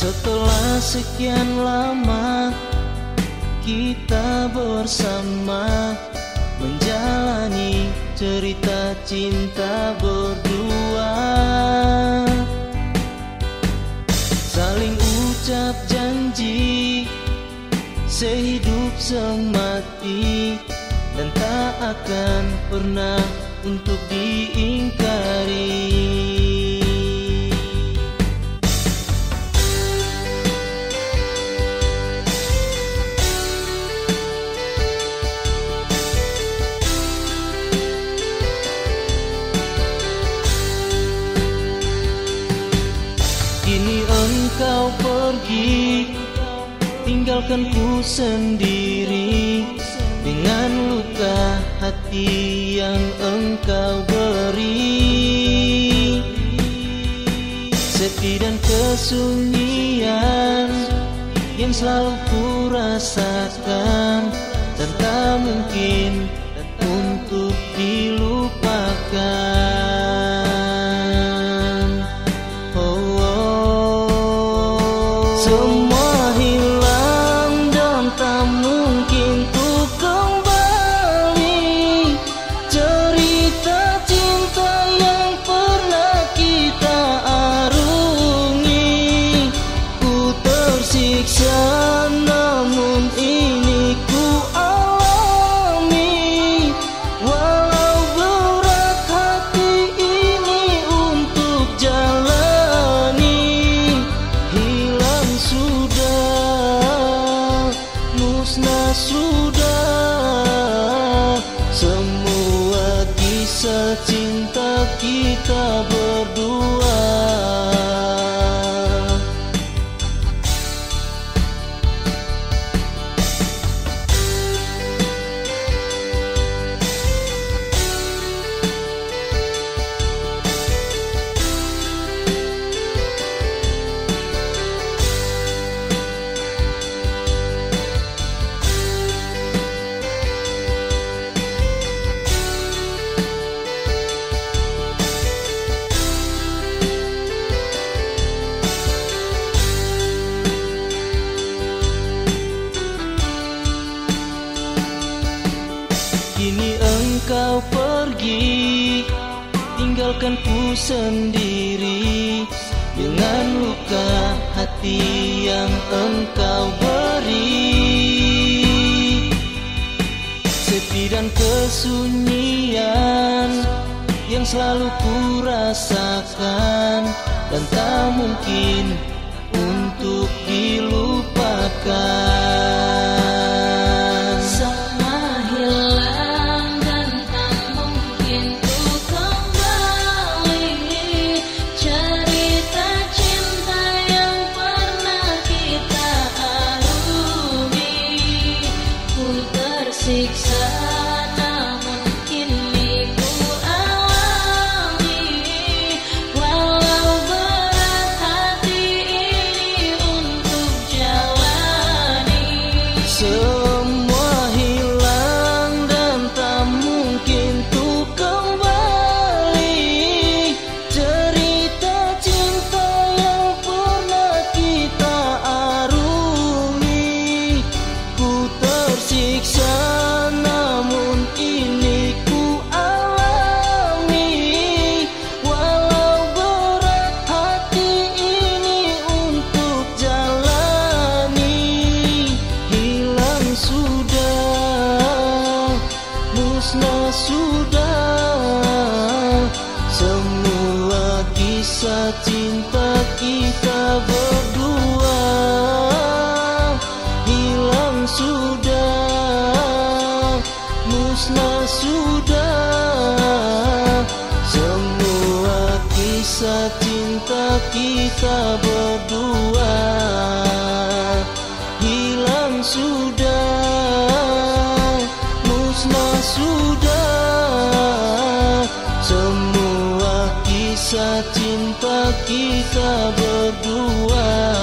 Setelah sekian lama kita bersama menjalani cerita cinta berdua. Saling ucap janji sehidup semati dan tak akan pernah untuk diingkari Tinggalkan ku sendiri Dengan luka hati yang engkau beri. Sepi dan kesunyian Yang selalu ku rasakan Dan tak mungkin kisah cinta kita berdua Tinggalkan ku sendiri Dengan luka hati yang engkau beri. Sepi dan kesunyian Yang selalu ku rasakan Dan tak mungkin untuk dilupakan sudah. Semua kisah cinta kita berdua Hilang sudah, musnah sudah. Semua kisah cinta kita berdua sudah Semua kisah cinta kita berdua